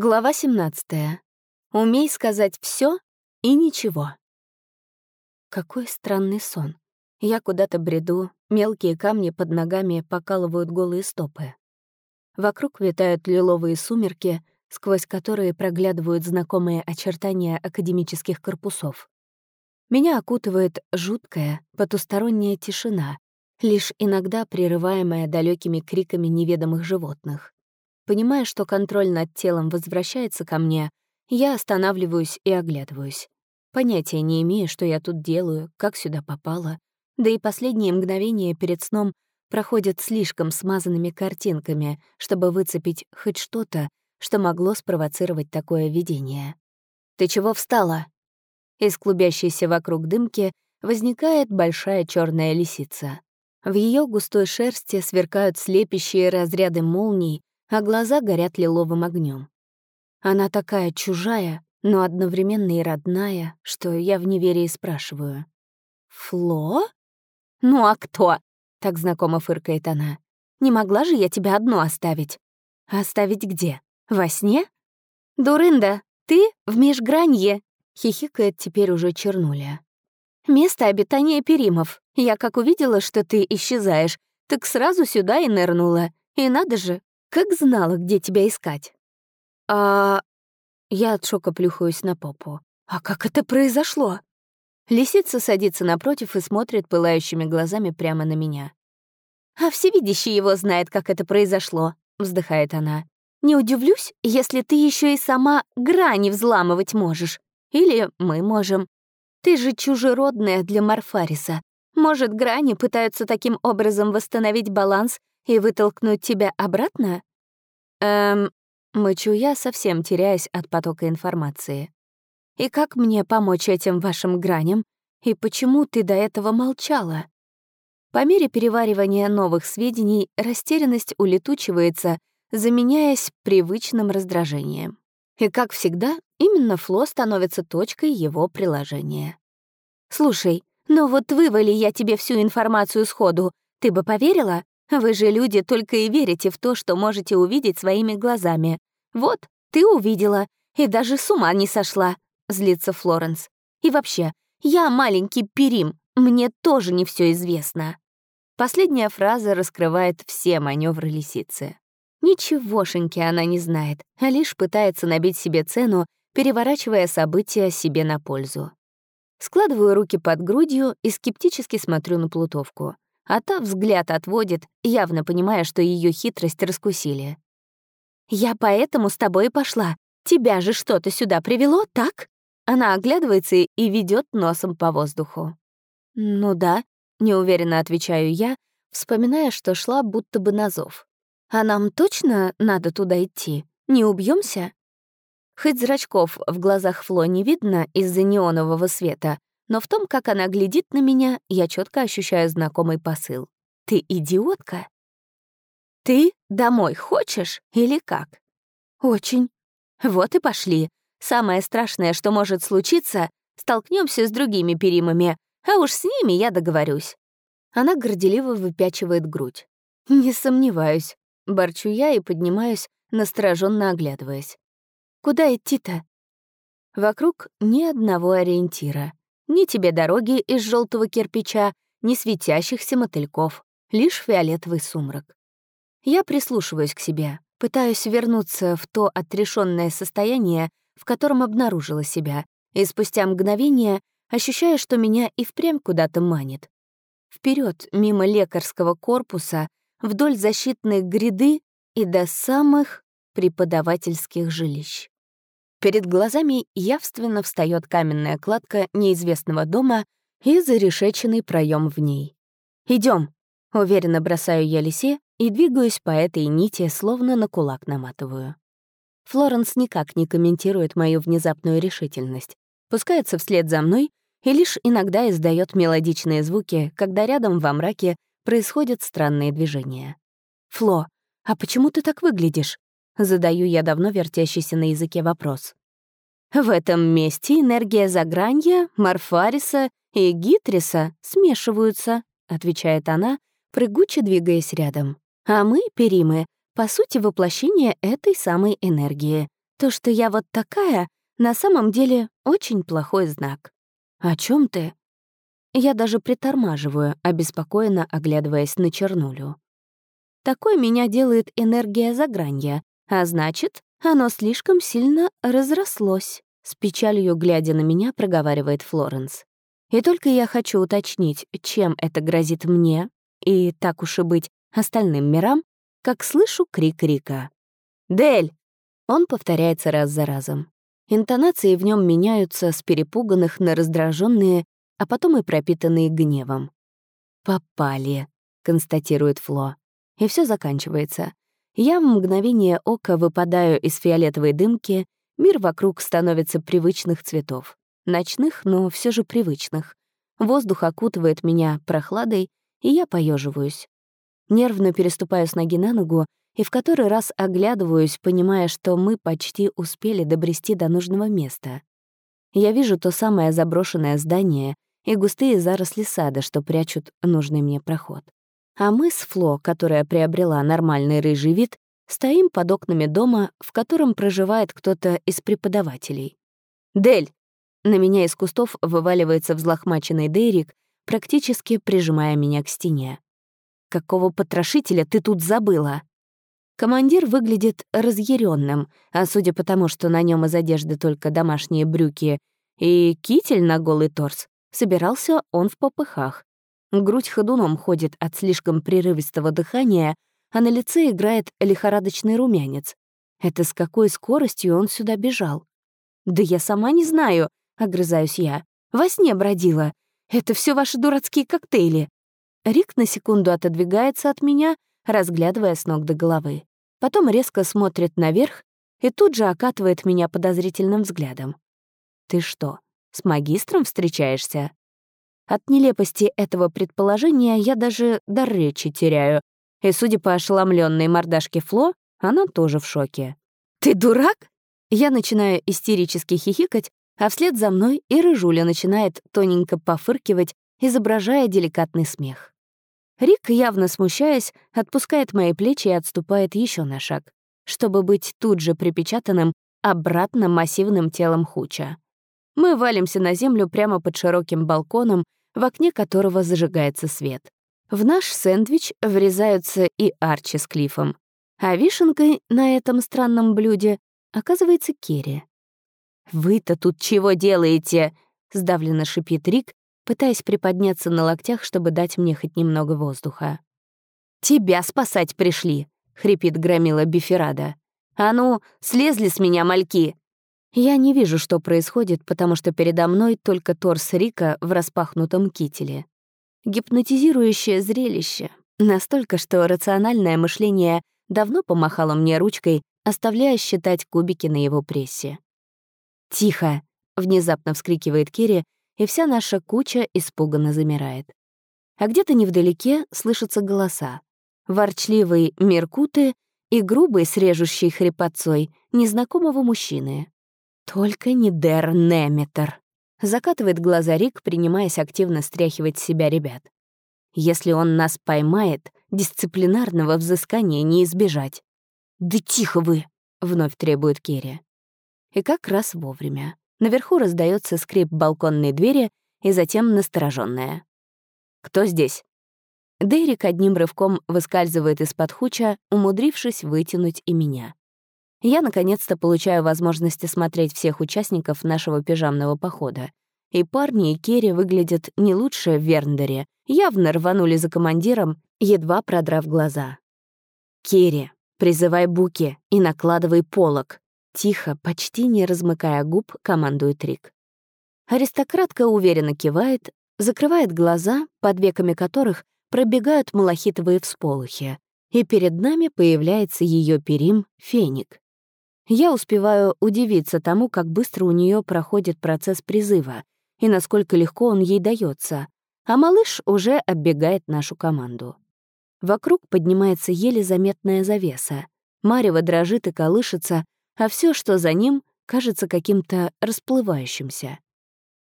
Глава 17. Умей сказать все и ничего. Какой странный сон. Я куда-то бреду, мелкие камни под ногами покалывают голые стопы. Вокруг витают лиловые сумерки, сквозь которые проглядывают знакомые очертания академических корпусов. Меня окутывает жуткая, потусторонняя тишина, лишь иногда прерываемая далекими криками неведомых животных. Понимая, что контроль над телом возвращается ко мне, я останавливаюсь и оглядываюсь. Понятия не имею, что я тут делаю, как сюда попала. Да и последние мгновения перед сном проходят слишком смазанными картинками, чтобы выцепить хоть что-то, что могло спровоцировать такое видение. «Ты чего встала?» Из клубящейся вокруг дымки возникает большая черная лисица. В ее густой шерсти сверкают слепящие разряды молний, а глаза горят лиловым огнем. Она такая чужая, но одновременно и родная, что я в неверии спрашиваю. «Фло? Ну а кто?» — так знакомо фыркает она. «Не могла же я тебя одну оставить?» «Оставить где? Во сне?» «Дурында, ты в межгранье!» — хихикает теперь уже чернуля. «Место обитания перимов. Я как увидела, что ты исчезаешь, так сразу сюда и нырнула. И надо же, как знала, где тебя искать. А... Я от шока плюхаюсь на попу. А как это произошло? Лисица садится напротив и смотрит пылающими глазами прямо на меня. «А всевидящий его знает, как это произошло», — вздыхает она. «Не удивлюсь, если ты еще и сама грани взламывать можешь. Или мы можем. Ты же чужеродная для Марфариса. Может, грани пытаются таким образом восстановить баланс и вытолкнуть тебя обратно? Эм, мычу я, совсем теряясь от потока информации. И как мне помочь этим вашим граням? И почему ты до этого молчала? По мере переваривания новых сведений растерянность улетучивается, заменяясь привычным раздражением. И, как всегда, именно Фло становится точкой его приложения. «Слушай, ну вот вывали я тебе всю информацию сходу, ты бы поверила? Вы же люди только и верите в то, что можете увидеть своими глазами. Вот, ты увидела, и даже с ума не сошла», — злится Флоренс. «И вообще, я маленький перим, мне тоже не все известно». Последняя фраза раскрывает все маневры лисицы. Ничегошеньки она не знает, а лишь пытается набить себе цену, переворачивая события себе на пользу. Складываю руки под грудью и скептически смотрю на плутовку а та взгляд отводит, явно понимая, что ее хитрость раскусили. «Я поэтому с тобой пошла. Тебя же что-то сюда привело, так?» Она оглядывается и ведет носом по воздуху. «Ну да», — неуверенно отвечаю я, вспоминая, что шла будто бы на зов. «А нам точно надо туда идти? Не убьемся? Хоть зрачков в глазах Фло не видно из-за неонового света, но в том, как она глядит на меня, я четко ощущаю знакомый посыл. «Ты идиотка?» «Ты домой хочешь или как?» «Очень». «Вот и пошли. Самое страшное, что может случиться, столкнемся с другими перимами, а уж с ними я договорюсь». Она горделиво выпячивает грудь. «Не сомневаюсь». Борчу я и поднимаюсь, настороженно оглядываясь. «Куда идти-то?» Вокруг ни одного ориентира. Ни тебе дороги из желтого кирпича, ни светящихся мотыльков, лишь фиолетовый сумрак. Я прислушиваюсь к себе, пытаюсь вернуться в то отрешенное состояние, в котором обнаружила себя, и спустя мгновение ощущаю, что меня и впрямь куда-то манит. Вперед, мимо лекарского корпуса, вдоль защитной гряды и до самых преподавательских жилищ. Перед глазами явственно встает каменная кладка неизвестного дома и зарешеченный проем в ней. Идем, уверенно бросаю я лисе и двигаюсь по этой нити, словно на кулак наматываю. Флоренс никак не комментирует мою внезапную решительность, пускается вслед за мной и лишь иногда издает мелодичные звуки, когда рядом во мраке происходят странные движения. «Фло, а почему ты так выглядишь?» Задаю я давно вертящийся на языке вопрос. В этом месте энергия Загранья, Марфариса и Гитриса смешиваются, отвечает она, прыгуче двигаясь рядом. А мы, Перимы, по сути воплощение этой самой энергии. То, что я вот такая, на самом деле очень плохой знак. О чем ты? Я даже притормаживаю, обеспокоенно оглядываясь на чернулю. Такой меня делает энергия загранья, а значит, оно слишком сильно разрослось. С печалью глядя на меня, проговаривает Флоренс. И только я хочу уточнить, чем это грозит мне, и, так уж и быть, остальным мирам, как слышу крик Рика. «Дель!» Он повторяется раз за разом. Интонации в нем меняются с перепуганных на раздраженные, а потом и пропитанные гневом. «Попали», — констатирует Фло. И все заканчивается. Я в мгновение ока выпадаю из фиолетовой дымки, мир вокруг становится привычных цветов. Ночных, но все же привычных. Воздух окутывает меня прохладой, и я поеживаюсь. Нервно переступаю с ноги на ногу и в который раз оглядываюсь, понимая, что мы почти успели добрести до нужного места. Я вижу то самое заброшенное здание и густые заросли сада, что прячут нужный мне проход. А мы с Фло, которая приобрела нормальный рыжий вид, стоим под окнами дома, в котором проживает кто-то из преподавателей. «Дель!» На меня из кустов вываливается взлохмаченный Дейрик, практически прижимая меня к стене. «Какого потрошителя ты тут забыла?» Командир выглядит разъяренным, а судя по тому, что на нем из одежды только домашние брюки и китель на голый торс, собирался он в попыхах. Грудь ходуном ходит от слишком прерывистого дыхания, а на лице играет лихорадочный румянец. Это с какой скоростью он сюда бежал? «Да я сама не знаю», — огрызаюсь я. «Во сне бродила. Это все ваши дурацкие коктейли». Рик на секунду отодвигается от меня, разглядывая с ног до головы потом резко смотрит наверх и тут же окатывает меня подозрительным взглядом. «Ты что, с магистром встречаешься?» От нелепости этого предположения я даже дар речи теряю, и, судя по ошеломленной мордашке Фло, она тоже в шоке. «Ты дурак?» Я начинаю истерически хихикать, а вслед за мной и Рыжуля начинает тоненько пофыркивать, изображая деликатный смех. Рик, явно смущаясь, отпускает мои плечи и отступает еще на шаг, чтобы быть тут же припечатанным обратно массивным телом Хуча. Мы валимся на землю прямо под широким балконом, в окне которого зажигается свет. В наш сэндвич врезаются и Арчи с Клифом, а вишенкой на этом странном блюде оказывается Керри. «Вы-то тут чего делаете?» — сдавленно шипит Рик, пытаясь приподняться на локтях, чтобы дать мне хоть немного воздуха. «Тебя спасать пришли!» — хрипит громила Биферада. «А ну, слезли с меня, мальки!» Я не вижу, что происходит, потому что передо мной только торс Рика в распахнутом кителе. Гипнотизирующее зрелище. Настолько, что рациональное мышление давно помахало мне ручкой, оставляя считать кубики на его прессе. «Тихо!» — внезапно вскрикивает Кири, и вся наша куча испуганно замирает. А где-то невдалеке слышатся голоса. Ворчливый Меркуты и грубый с режущей хрипотцой незнакомого мужчины. Только не Дер Неметер. Закатывает глаза Рик, принимаясь активно стряхивать с себя ребят. Если он нас поймает, дисциплинарного взыскания не избежать. «Да тихо вы!» — вновь требует Керри. И как раз вовремя. Наверху раздается скрип балконной двери и затем настороженная. «Кто здесь?» Дерек одним рывком выскальзывает из-под хуча, умудрившись вытянуть и меня. Я, наконец-то, получаю возможность осмотреть всех участников нашего пижамного похода. И парни, и Керри выглядят не лучше в Верндере, явно рванули за командиром, едва продрав глаза. «Керри, призывай Буки и накладывай полок», Тихо, почти не размыкая губ, командует Рик. Аристократка уверенно кивает, закрывает глаза, под веками которых пробегают малахитовые всполохи, и перед нами появляется ее перим — феник. Я успеваю удивиться тому, как быстро у нее проходит процесс призыва и насколько легко он ей дается, а малыш уже оббегает нашу команду. Вокруг поднимается еле заметная завеса. Марево дрожит и колышется, а все, что за ним, кажется каким-то расплывающимся.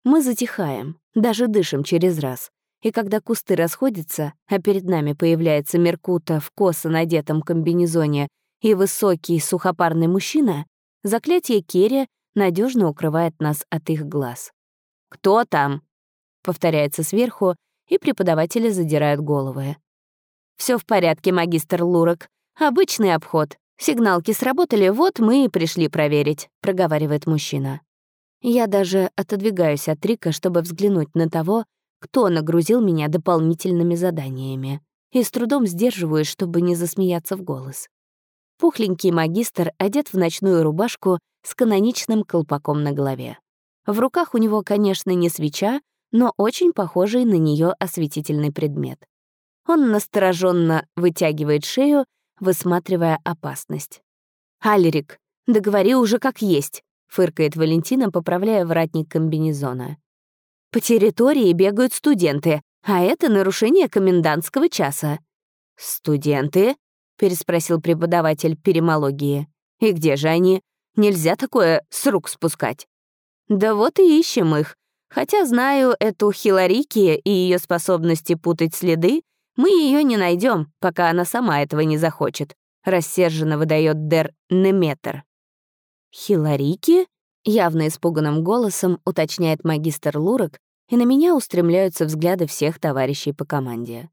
Мы затихаем, даже дышим через раз. И когда кусты расходятся, а перед нами появляется Меркута в косо надетом комбинезоне и высокий сухопарный мужчина, Заклятие Керри надежно укрывает нас от их глаз. «Кто там?» — повторяется сверху, и преподаватели задирают головы. Все в порядке, магистр Лурок. Обычный обход. Сигналки сработали, вот мы и пришли проверить», — проговаривает мужчина. Я даже отодвигаюсь от Рика, чтобы взглянуть на того, кто нагрузил меня дополнительными заданиями, и с трудом сдерживаюсь, чтобы не засмеяться в голос. Пухленький магистр одет в ночную рубашку с каноничным колпаком на голове. В руках у него, конечно, не свеча, но очень похожий на нее осветительный предмет. Он настороженно вытягивает шею, высматривая опасность. «Алерик, да говори уже как есть», — фыркает Валентина, поправляя вратник комбинезона. «По территории бегают студенты, а это нарушение комендантского часа». «Студенты?» Переспросил преподаватель перимологии. «И где же они? Нельзя такое с рук спускать». «Да вот и ищем их. Хотя знаю эту Хиларики и ее способности путать следы, мы ее не найдем, пока она сама этого не захочет», — рассерженно выдает Дер Неметр. «Хиларики?» — явно испуганным голосом уточняет магистр Лурок, и на меня устремляются взгляды всех товарищей по команде.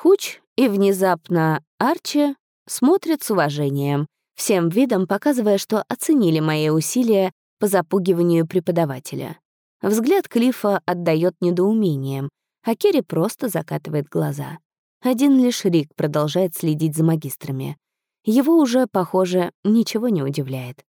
Хуч и внезапно Арчи смотрят с уважением, всем видом показывая, что оценили мои усилия по запугиванию преподавателя. Взгляд Клифа отдает недоумением, а Керри просто закатывает глаза. Один лишь Рик продолжает следить за магистрами. Его уже, похоже, ничего не удивляет.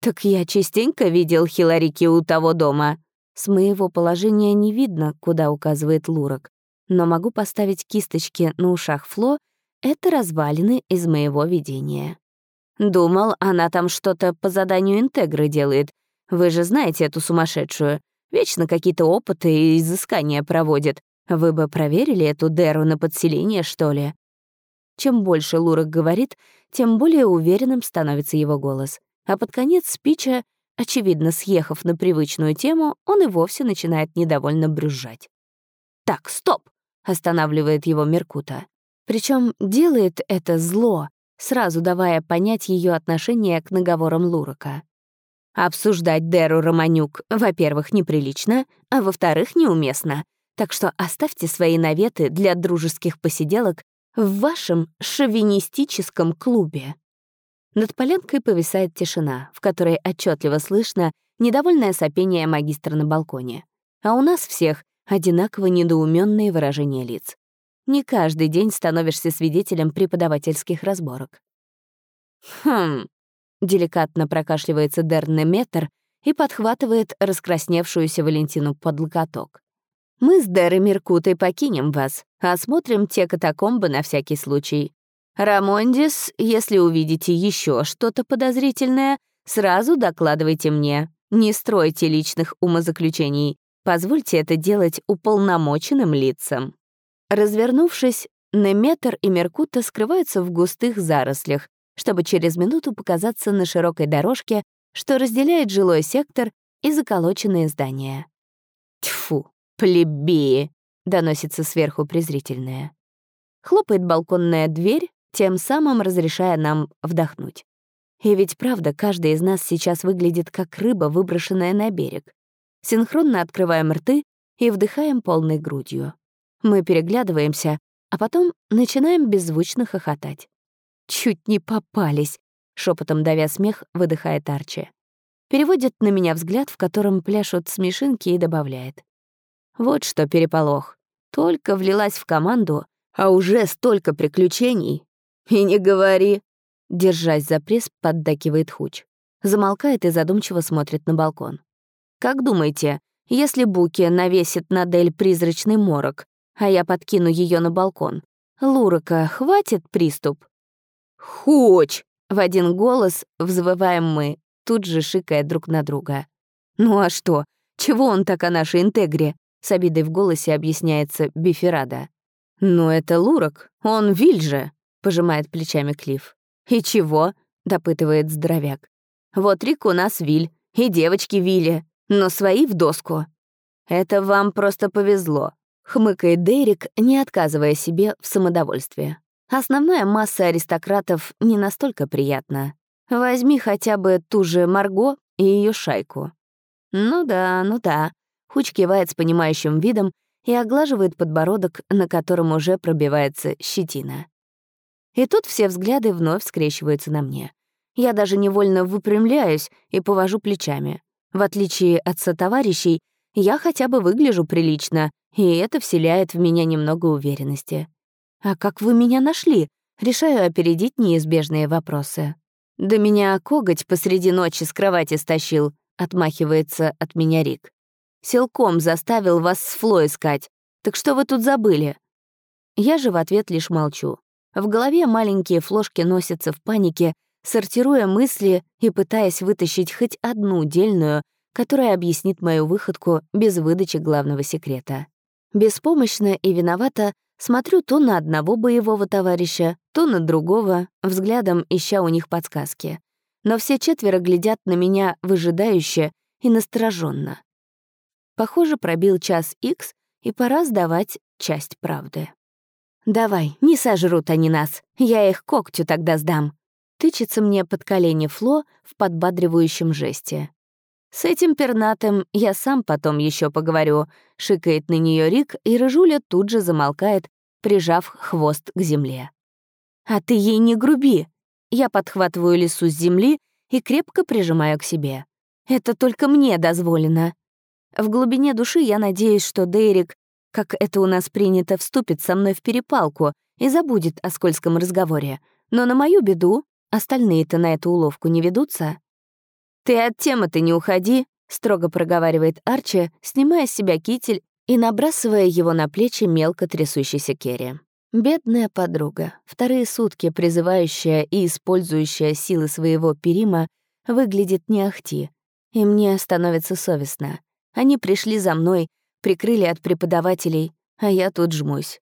«Так я частенько видел Хиларики у того дома». С моего положения не видно, куда указывает Лурок но могу поставить кисточки на ушах Фло — это развалины из моего видения. Думал, она там что-то по заданию Интегры делает. Вы же знаете эту сумасшедшую. Вечно какие-то опыты и изыскания проводит. Вы бы проверили эту Деру на подселение, что ли? Чем больше Лурок говорит, тем более уверенным становится его голос. А под конец спича, очевидно, съехав на привычную тему, он и вовсе начинает недовольно брюзжать. «Так, стоп! Останавливает его Меркута. Причем делает это зло, сразу давая понять ее отношение к наговорам Лурока. Обсуждать Деру Романюк, во-первых, неприлично, а во-вторых, неуместно. Так что оставьте свои наветы для дружеских посиделок в вашем шовинистическом клубе. Над полянкой повисает тишина, в которой отчетливо слышно недовольное сопение магистра на балконе. А у нас всех одинаково недоуменные выражения лиц. Не каждый день становишься свидетелем преподавательских разборок. «Хм...» — деликатно прокашливается Дернеметр и подхватывает раскрасневшуюся Валентину под локоток. «Мы с Дерой Меркутой покинем вас, осмотрим те катакомбы на всякий случай. Рамондис, если увидите еще что-то подозрительное, сразу докладывайте мне. Не стройте личных умозаключений. Позвольте это делать уполномоченным лицам. Развернувшись, Неметр и Меркута скрываются в густых зарослях, чтобы через минуту показаться на широкой дорожке, что разделяет жилой сектор и заколоченные здания. «Тьфу, плебеи!» — доносится сверху презрительное. Хлопает балконная дверь, тем самым разрешая нам вдохнуть. И ведь правда, каждый из нас сейчас выглядит как рыба, выброшенная на берег. Синхронно открываем рты и вдыхаем полной грудью. Мы переглядываемся, а потом начинаем беззвучно хохотать. «Чуть не попались», — шепотом давя смех, выдыхает Арчи. Переводит на меня взгляд, в котором пляшут смешинки, и добавляет. «Вот что переполох. Только влилась в команду, а уже столько приключений. И не говори!» Держась за пресс, поддакивает Хуч. Замолкает и задумчиво смотрит на балкон. Как думаете, если Буки навесит на Дель призрачный морок, а я подкину ее на балкон, Лурока хватит приступ? «Хоч!» — в один голос взвываем мы, тут же шикая друг на друга. «Ну а что? Чего он так о нашей интегре?» — с обидой в голосе объясняется Биферада. «Ну это Лурок, он виль же!» — пожимает плечами Клифф. «И чего?» — допытывает здоровяк. «Вот Рик у нас виль, и девочки вили но свои в доску. Это вам просто повезло, хмыкает Дерек, не отказывая себе в самодовольстве. Основная масса аристократов не настолько приятна. Возьми хотя бы ту же Марго и ее шайку». «Ну да, ну да». Хуч кивает с понимающим видом и оглаживает подбородок, на котором уже пробивается щетина. И тут все взгляды вновь скрещиваются на мне. Я даже невольно выпрямляюсь и повожу плечами. В отличие от сотоварищей, я хотя бы выгляжу прилично, и это вселяет в меня немного уверенности. «А как вы меня нашли?» Решаю опередить неизбежные вопросы. «Да меня коготь посреди ночи с кровати стащил», — отмахивается от меня Рик. «Силком заставил вас с Фло искать. Так что вы тут забыли?» Я же в ответ лишь молчу. В голове маленькие флошки носятся в панике, сортируя мысли и пытаясь вытащить хоть одну дельную, которая объяснит мою выходку без выдачи главного секрета. Беспомощно и виновата смотрю то на одного боевого товарища, то на другого, взглядом ища у них подсказки. Но все четверо глядят на меня выжидающе и настороженно. Похоже, пробил час икс, и пора сдавать часть правды. «Давай, не сожрут они нас, я их когтю тогда сдам», тычется мне под колени Фло в подбадривающем жесте. «С этим пернатым я сам потом еще поговорю», — шикает на нее Рик, и Рыжуля тут же замолкает, прижав хвост к земле. «А ты ей не груби!» Я подхватываю лису с земли и крепко прижимаю к себе. «Это только мне дозволено». В глубине души я надеюсь, что Дейрик, как это у нас принято, вступит со мной в перепалку и забудет о скользком разговоре. Но на мою беду остальные-то на эту уловку не ведутся. «Ты от темы-то не уходи», — строго проговаривает Арчи, снимая с себя китель и набрасывая его на плечи мелко трясущейся Керри. Бедная подруга, вторые сутки призывающая и использующая силы своего перима, выглядит не ахти, и мне становится совестно. Они пришли за мной, прикрыли от преподавателей, а я тут жмусь.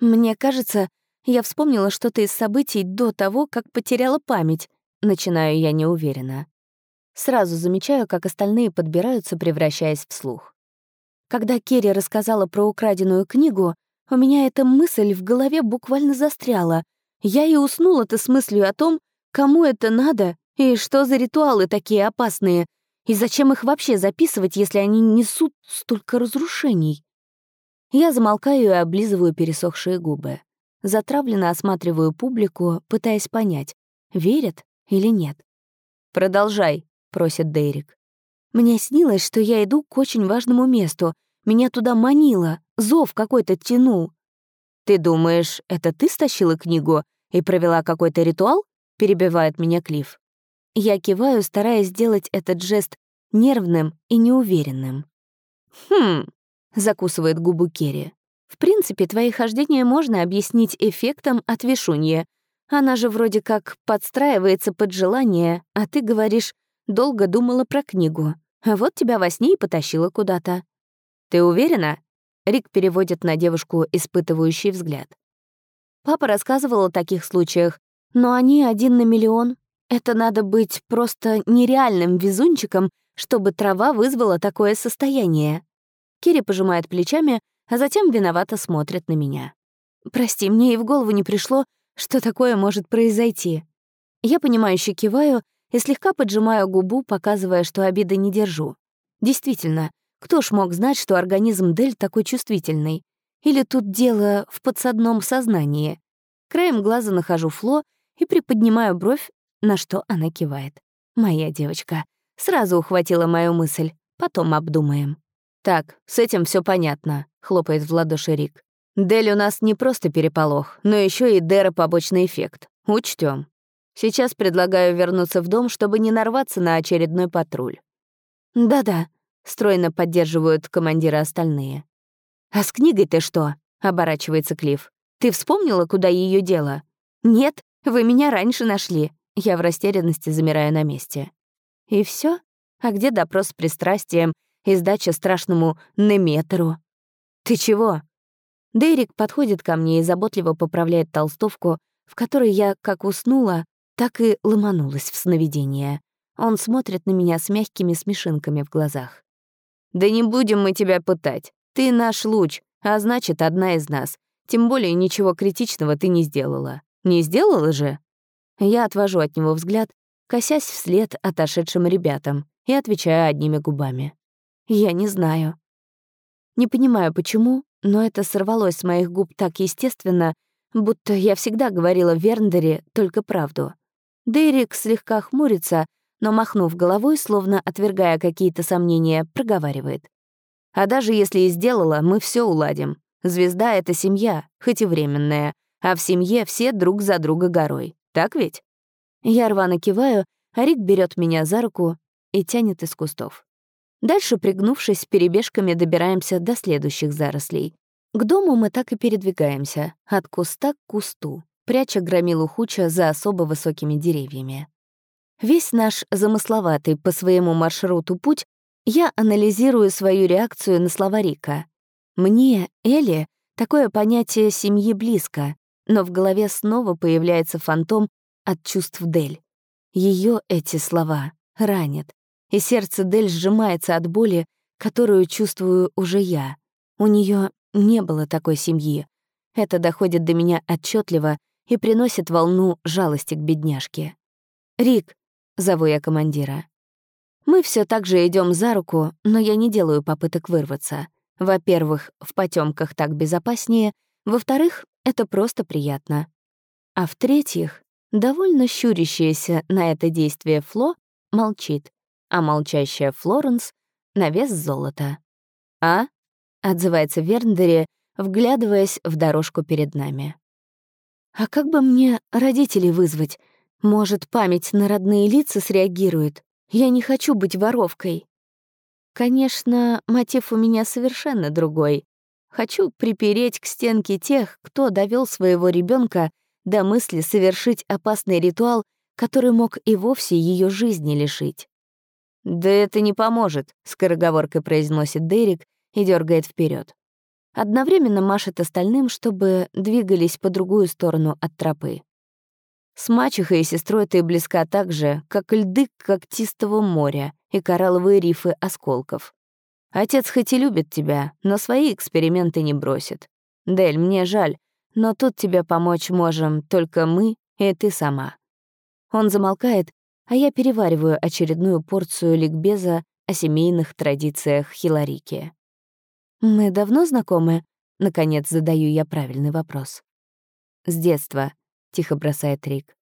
Мне кажется, я вспомнила что-то из событий до того, как потеряла память, начинаю я неуверенно. Сразу замечаю, как остальные подбираются, превращаясь в слух. Когда Керри рассказала про украденную книгу, у меня эта мысль в голове буквально застряла. Я и уснула-то с мыслью о том, кому это надо и что за ритуалы такие опасные, и зачем их вообще записывать, если они несут столько разрушений. Я замолкаю и облизываю пересохшие губы. Затравленно осматриваю публику, пытаясь понять, верят или нет. «Продолжай», просит Дейрик. Мне снилось, что я иду к очень важному месту. Меня туда манило, зов какой-то тянул. «Ты думаешь, это ты стащила книгу и провела какой-то ритуал?» — перебивает меня Клифф. Я киваю, стараясь сделать этот жест нервным и неуверенным. «Хм», — закусывает губу Керри. «В принципе, твои хождения можно объяснить эффектом от вишунья. Она же вроде как подстраивается под желание, а ты говоришь, долго думала про книгу. А вот тебя во сне и потащила куда-то. «Ты уверена?» Рик переводит на девушку испытывающий взгляд. Папа рассказывал о таких случаях, но они один на миллион. Это надо быть просто нереальным везунчиком, чтобы трава вызвала такое состояние. Кири пожимает плечами, а затем виновато смотрит на меня. «Прости, мне и в голову не пришло, что такое может произойти». Я понимающе киваю и слегка поджимаю губу, показывая, что обиды не держу. Действительно, кто ж мог знать, что организм Дель такой чувствительный? Или тут дело в подсадном сознании? Краем глаза нахожу Фло и приподнимаю бровь, на что она кивает. «Моя девочка». Сразу ухватила мою мысль. Потом обдумаем. «Так, с этим все понятно», — хлопает в ладоши Рик. «Дель у нас не просто переполох, но еще и Дера побочный эффект. Учтем. Сейчас предлагаю вернуться в дом, чтобы не нарваться на очередной патруль. «Да-да», — стройно поддерживают командира остальные. «А с книгой ты что?» — оборачивается Клифф. «Ты вспомнила, куда ее дело?» «Нет, вы меня раньше нашли». Я в растерянности замираю на месте. «И все? А где допрос с пристрастием и сдача страшному Неметеру?» «Ты чего?» Дейрик подходит ко мне и заботливо поправляет толстовку, в которой я, как уснула, так и ломанулась в сновидение. Он смотрит на меня с мягкими смешинками в глазах. «Да не будем мы тебя пытать. Ты наш луч, а значит, одна из нас. Тем более ничего критичного ты не сделала. Не сделала же?» Я отвожу от него взгляд косясь вслед отошедшим ребятам и отвечаю одними губами. «Я не знаю». Не понимаю, почему, но это сорвалось с моих губ так естественно, будто я всегда говорила Верндере только правду. Дерек слегка хмурится, но, махнув головой, словно отвергая какие-то сомнения, проговаривает. «А даже если и сделала, мы все уладим. Звезда — это семья, хоть и временная, а в семье все друг за друга горой. Так ведь?» Я рвано киваю, а Рик берет меня за руку и тянет из кустов. Дальше, пригнувшись, перебежками добираемся до следующих зарослей. К дому мы так и передвигаемся, от куста к кусту, пряча громилу Хуча за особо высокими деревьями. Весь наш замысловатый по своему маршруту путь я анализирую свою реакцию на слова Рика. Мне, Элли, такое понятие семьи близко, но в голове снова появляется фантом от чувств Дель. Ее эти слова ранят, и сердце Дель сжимается от боли, которую чувствую уже я. У нее не было такой семьи. Это доходит до меня отчетливо и приносит волну жалости к бедняжке. «Рик», — зову я командира. Мы все так же идем за руку, но я не делаю попыток вырваться. Во-первых, в потемках так безопаснее, во-вторых, это просто приятно. А в-третьих, довольно щурящаяся на это действие Фло молчит, а молчащая Флоренс — на вес золота. «А?» — отзывается Верндере, вглядываясь в дорожку перед нами. «А как бы мне родителей вызвать? Может, память на родные лица среагирует? Я не хочу быть воровкой». Конечно, мотив у меня совершенно другой. Хочу припереть к стенке тех, кто довел своего ребенка до мысли совершить опасный ритуал, который мог и вовсе ее жизни лишить. «Да это не поможет», — скороговоркой произносит Дерек и дергает вперед. Одновременно машет остальным, чтобы двигались по другую сторону от тропы. С мачехой и сестрой ты близка так же, как льды когтистого моря и коралловые рифы осколков. Отец хоть и любит тебя, но свои эксперименты не бросит. Дель, мне жаль, но тут тебе помочь можем только мы и ты сама». Он замолкает, а я перевариваю очередную порцию ликбеза о семейных традициях Хиларики. «Мы давно знакомы?» — наконец задаю я правильный вопрос. «С детства», — тихо бросает Рик.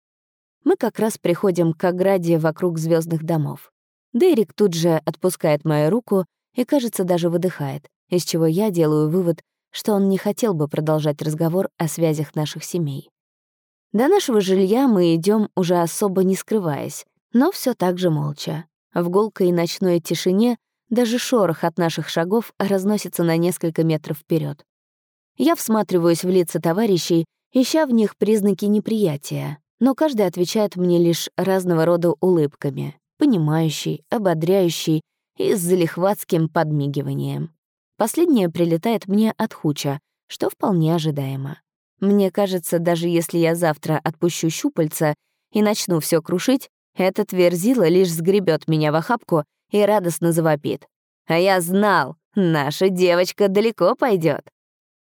Мы как раз приходим к ограде вокруг звездных домов. Дерек тут же отпускает мою руку и, кажется, даже выдыхает, из чего я делаю вывод, что он не хотел бы продолжать разговор о связях наших семей. До нашего жилья мы идем уже особо не скрываясь, но все так же молча. В гулкой ночной тишине даже шорох от наших шагов разносится на несколько метров вперед. Я всматриваюсь в лица товарищей, ища в них признаки неприятия, но каждый отвечает мне лишь разного рода улыбками, понимающий, ободряющий и с залихватским подмигиванием. Последнее прилетает мне от Хуча, что вполне ожидаемо. Мне кажется, даже если я завтра отпущу щупальца и начну все крушить, этот верзила лишь сгребет меня в охапку и радостно завопит. А я знал, наша девочка далеко пойдет.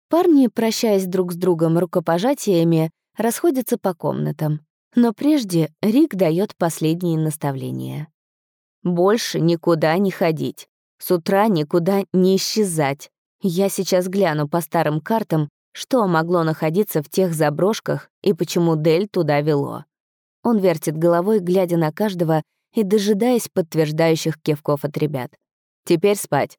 Парни, прощаясь друг с другом рукопожатиями, расходятся по комнатам. Но прежде Рик дает последние наставления. Больше никуда не ходить. С утра никуда не исчезать. Я сейчас гляну по старым картам, что могло находиться в тех заброшках и почему Дель туда вело. Он вертит головой, глядя на каждого и дожидаясь подтверждающих кивков от ребят. «Теперь спать».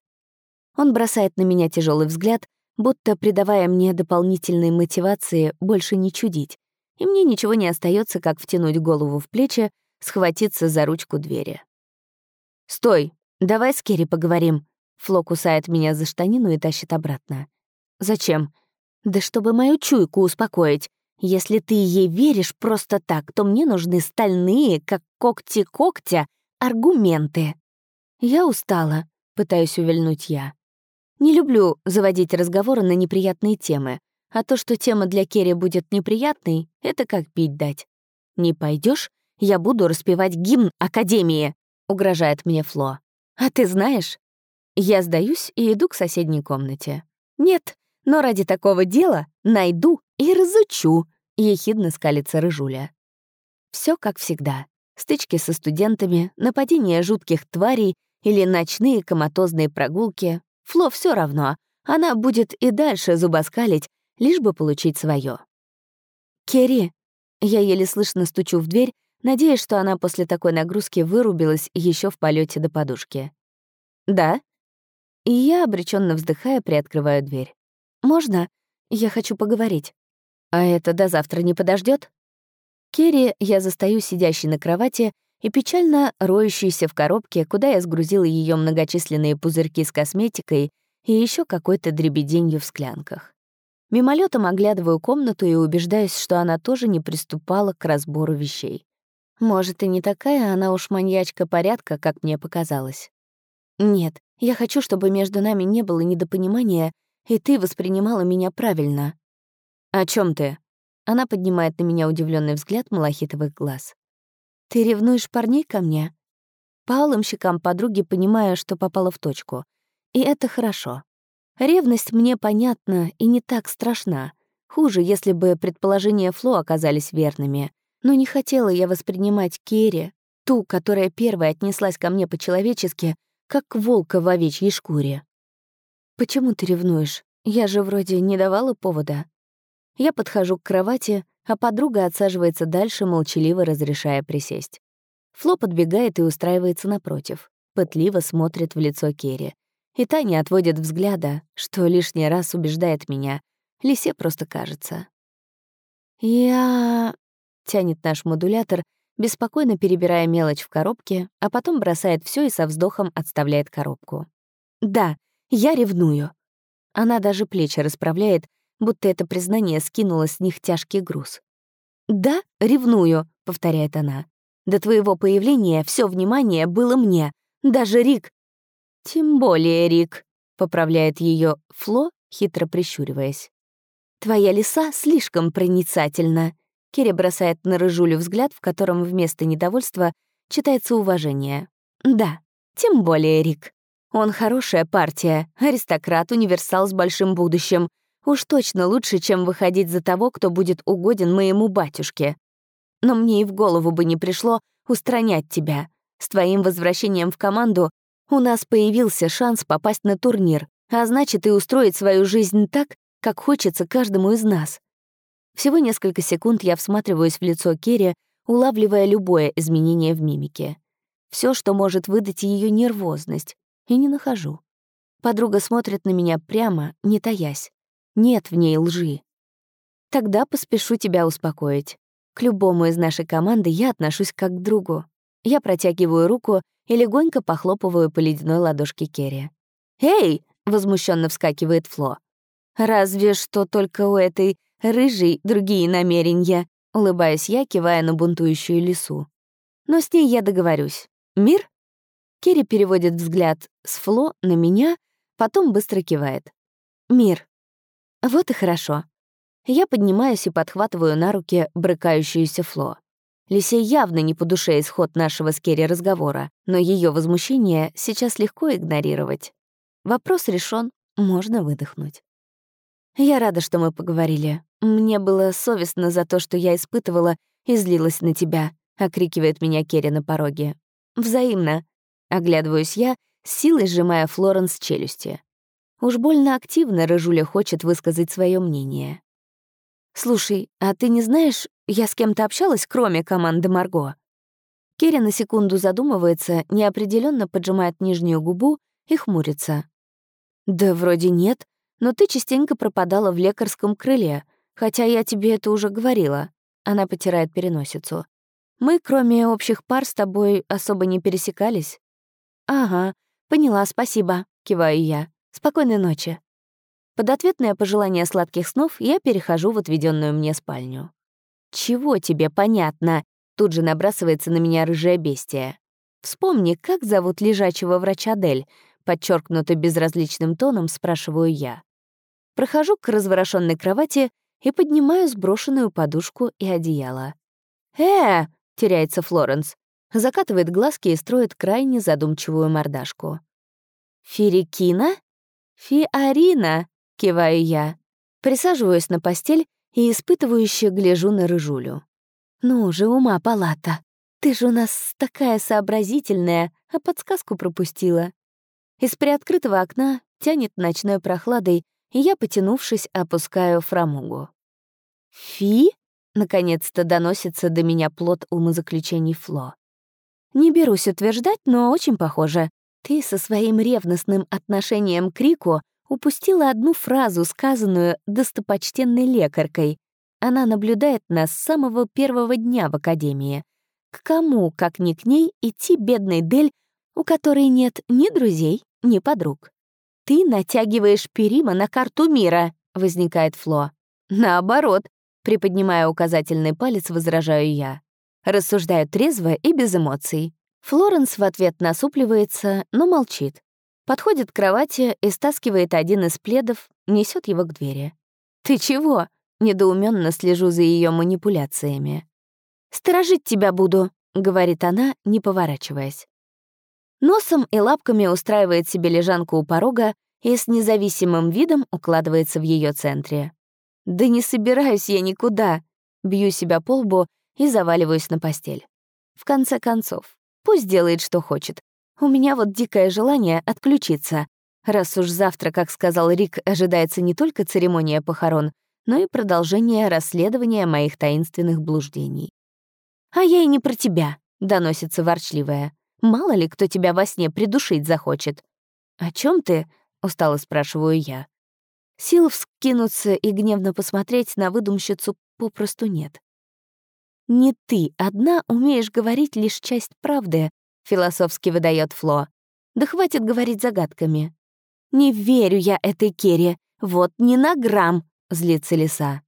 Он бросает на меня тяжелый взгляд, будто придавая мне дополнительной мотивации больше не чудить, и мне ничего не остается, как втянуть голову в плечи, схватиться за ручку двери. «Стой! Давай с Керри поговорим!» Фло кусает меня за штанину и тащит обратно. «Зачем?» «Да чтобы мою чуйку успокоить. Если ты ей веришь просто так, то мне нужны стальные, как когти когтя, аргументы». «Я устала», — пытаюсь увильнуть я. Не люблю заводить разговоры на неприятные темы, а то, что тема для Керри будет неприятной, это как пить дать. «Не пойдешь? Я буду распевать гимн Академии», — угрожает мне Фло. «А ты знаешь?» Я сдаюсь и иду к соседней комнате. «Нет, но ради такого дела найду и разучу», — ехидно скалится Рыжуля. Все как всегда. Стычки со студентами, нападения жутких тварей или ночные коматозные прогулки. Фло все равно, она будет и дальше зубоскалить, лишь бы получить свое. «Керри!» Я еле слышно стучу в дверь, надеясь, что она после такой нагрузки вырубилась еще в полете до подушки. «Да?» И я, обреченно вздыхая, приоткрываю дверь. «Можно? Я хочу поговорить». «А это до завтра не подождет? Керри я застаю сидящей на кровати и печально роющейся в коробке, куда я сгрузила ее многочисленные пузырьки с косметикой и еще какой-то дребеденью в склянках. Мимолетом оглядываю комнату и убеждаюсь, что она тоже не приступала к разбору вещей. Может, и не такая она уж маньячка порядка, как мне показалось. Нет, я хочу, чтобы между нами не было недопонимания, и ты воспринимала меня правильно. О чем ты? Она поднимает на меня удивленный взгляд малахитовых глаз. Ты ревнуешь парней ко мне? По щекам подруги понимаю, что попала в точку. И это хорошо. Ревность мне понятна и не так страшна. Хуже, если бы предположения Фло оказались верными. Но не хотела я воспринимать Керри, ту, которая первая отнеслась ко мне по-человечески, как волка в овечьей шкуре. «Почему ты ревнуешь? Я же вроде не давала повода». Я подхожу к кровати, а подруга отсаживается дальше, молчаливо разрешая присесть. Фло подбегает и устраивается напротив, пытливо смотрит в лицо Керри. И та не отводит взгляда, что лишний раз убеждает меня. Лисе просто кажется. «Я...» Тянет наш модулятор, беспокойно перебирая мелочь в коробке, а потом бросает все и со вздохом отставляет коробку. «Да, я ревную». Она даже плечи расправляет, будто это признание скинуло с них тяжкий груз. «Да, ревную», — повторяет она. «До твоего появления все внимание было мне. Даже Рик...» «Тем более Рик», — поправляет ее Фло, хитро прищуриваясь. «Твоя лиса слишком проницательна», Кири бросает на Рыжулю взгляд, в котором вместо недовольства читается уважение. «Да, тем более Рик. Он хорошая партия, аристократ, универсал с большим будущим. Уж точно лучше, чем выходить за того, кто будет угоден моему батюшке. Но мне и в голову бы не пришло устранять тебя. С твоим возвращением в команду у нас появился шанс попасть на турнир, а значит и устроить свою жизнь так, как хочется каждому из нас. Всего несколько секунд я всматриваюсь в лицо Керри, улавливая любое изменение в мимике. Все, что может выдать ее нервозность, и не нахожу. Подруга смотрит на меня прямо, не таясь. Нет в ней лжи. Тогда поспешу тебя успокоить. К любому из нашей команды я отношусь как к другу. Я протягиваю руку и легонько похлопываю по ледяной ладошке Керри. «Эй!» — возмущенно вскакивает Фло. «Разве что только у этой рыжий другие намерения», — улыбаюсь я, кивая на бунтующую лису. «Но с ней я договорюсь. Мир?» Керри переводит взгляд с Фло на меня, потом быстро кивает. «Мир». Вот и хорошо. Я поднимаюсь и подхватываю на руки брыкающуюся Фло. Лисе явно не по душе исход нашего с Керри разговора, но ее возмущение сейчас легко игнорировать. Вопрос решен, можно выдохнуть. Я рада, что мы поговорили. Мне было совестно за то, что я испытывала и злилась на тебя, окрикивает меня Керри на пороге. Взаимно. Оглядываюсь я, с силой сжимая Флоренс челюсти. Уж больно активно Рыжуля хочет высказать свое мнение. «Слушай, а ты не знаешь, я с кем-то общалась, кроме команды Марго?» Керри на секунду задумывается, неопределенно поджимает нижнюю губу и хмурится. «Да вроде нет но ты частенько пропадала в лекарском крыле, хотя я тебе это уже говорила». Она потирает переносицу. «Мы, кроме общих пар, с тобой особо не пересекались?» «Ага, поняла, спасибо», — киваю я. «Спокойной ночи». Под ответное пожелание сладких снов я перехожу в отведенную мне спальню. «Чего тебе понятно?» — тут же набрасывается на меня рыжая бестия. «Вспомни, как зовут лежачего врача Дель?» — подчеркнуто безразличным тоном спрашиваю я. Прохожу к разворошенной кровати и поднимаю сброшенную подушку и одеяло. «Э!» — теряется Флоренс. Закатывает глазки и строит крайне задумчивую мордашку. «Ферикина?» «Фиарина!» — киваю я. Присаживаюсь на постель и испытывающе гляжу на рыжулю. «Ну же, ума палата. Ты же у нас такая сообразительная, а подсказку пропустила. Из приоткрытого окна тянет ночной прохладой, и я, потянувшись, опускаю фрамугу. «Фи?» — наконец-то доносится до меня плод умозаключений Фло. Не берусь утверждать, но очень похоже. Ты со своим ревностным отношением к Рику упустила одну фразу, сказанную достопочтенной лекаркой. Она наблюдает нас с самого первого дня в Академии. К кому, как ни к ней, идти бедной Дель, у которой нет ни друзей, ни подруг? «Ты натягиваешь Перима на карту мира», — возникает Фло. «Наоборот», — приподнимая указательный палец, возражаю я. Рассуждаю трезво и без эмоций. Флоренс в ответ насупливается, но молчит. Подходит к кровати и стаскивает один из пледов, несет его к двери. «Ты чего?» — недоуменно слежу за ее манипуляциями. «Сторожить тебя буду», — говорит она, не поворачиваясь. Носом и лапками устраивает себе лежанку у порога и с независимым видом укладывается в ее центре. «Да не собираюсь я никуда!» Бью себя по лбу и заваливаюсь на постель. В конце концов, пусть делает, что хочет. У меня вот дикое желание отключиться. Раз уж завтра, как сказал Рик, ожидается не только церемония похорон, но и продолжение расследования моих таинственных блуждений. «А я и не про тебя», — доносится ворчливая. Мало ли, кто тебя во сне придушить захочет. «О чем ты?» — устало спрашиваю я. Сил вскинуться и гневно посмотреть на выдумщицу попросту нет. «Не ты одна умеешь говорить лишь часть правды», — философски выдает Фло. «Да хватит говорить загадками». «Не верю я этой Керри, вот не на грамм», — злится лиса.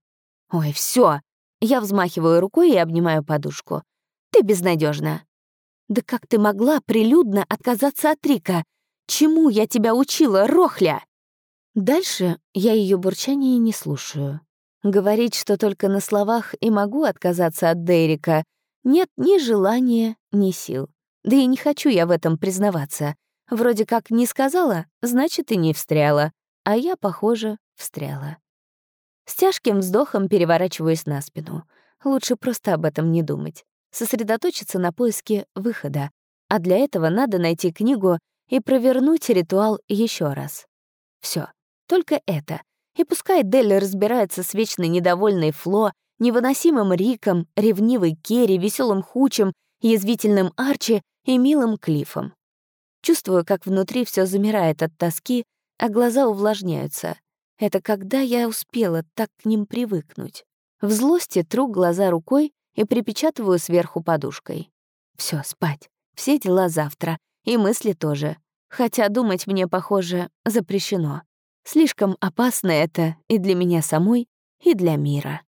«Ой, все. Я взмахиваю рукой и обнимаю подушку. «Ты безнадежна. Да как ты могла прилюдно отказаться от Рика? Чему я тебя учила, Рохля?» Дальше я ее бурчание не слушаю. Говорить, что только на словах и могу отказаться от Дейрика, нет ни желания, ни сил. Да и не хочу я в этом признаваться. Вроде как не сказала, значит, и не встряла. А я, похоже, встряла. С тяжким вздохом переворачиваюсь на спину. Лучше просто об этом не думать сосредоточиться на поиске выхода, а для этого надо найти книгу и провернуть ритуал еще раз. Все, только это. И пускай Делли разбирается с вечно недовольной Фло, невыносимым Риком, ревнивой Керри, веселым Хучем, язвительным Арчи и милым Клифом. Чувствую, как внутри все замирает от тоски, а глаза увлажняются. Это когда я успела так к ним привыкнуть. В злости тру глаза рукой и припечатываю сверху подушкой. Все, спать. Все дела завтра. И мысли тоже. Хотя думать мне, похоже, запрещено. Слишком опасно это и для меня самой, и для мира.